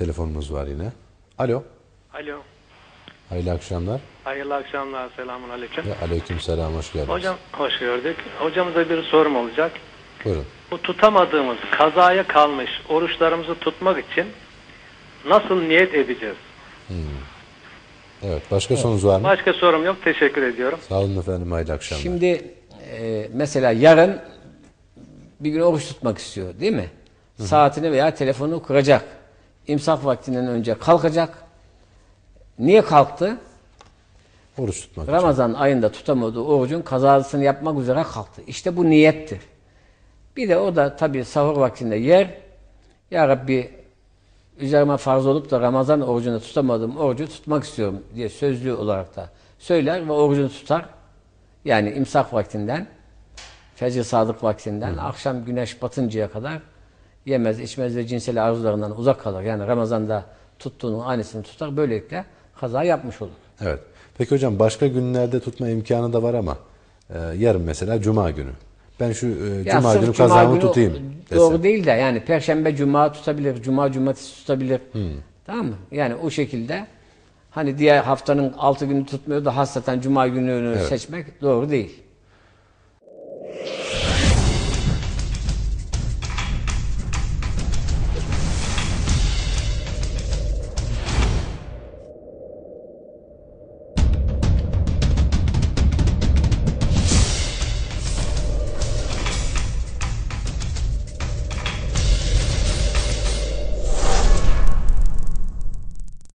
telefonumuz var yine. Alo. Alo. Hayırlı akşamlar. Hayırlı akşamlar. Selamun aleyküm. Ve aleyküm selam. Hoş geldiniz. Hocam hoş gördük. Hocamıza bir sorum olacak. Buyurun. Bu tutamadığımız kazaya kalmış oruçlarımızı tutmak için nasıl niyet edeceğiz? Evet. Başka sorunuz var mı? Başka sorum yok. Teşekkür ediyorum. Sağ olun efendim. Hayırlı akşamlar. Şimdi e, mesela yarın bir gün oruç tutmak istiyor değil mi? Saatini veya telefonunu kuracak. İmsak vaktinden önce kalkacak. Niye kalktı? Oruç tutmak için. Ramazan ayında tutamadığı orucun kazasını yapmak üzere kalktı. İşte bu niyettir. Bir de o da tabii sahur vaktinde yer. Ya Rabbi üzerime farz olup da Ramazan orucunu tutamadığım orucu tutmak istiyorum diye sözlü olarak da söyler ve orucunu tutar. Yani imsak vaktinden, fecr sadık vaktinden akşam güneş batıncaya kadar yemez, içmez ve cinsel arzularından uzak kalır. Yani Ramazan'da tuttuğunun aynısını tutar. Böylelikle kaza yapmış olur. Evet. Peki hocam başka günlerde tutma imkanı da var ama e, yarın mesela Cuma günü. Ben şu e, Cuma günü kazamı tutayım. Doğru dese. değil de yani perşembe cuma tutabilir, cuma cumartesi tutabilir. Tamam mı? Yani o şekilde hani diğer haftanın altı günü tutmuyor da hasreten cuma gününü seçmek doğru değil.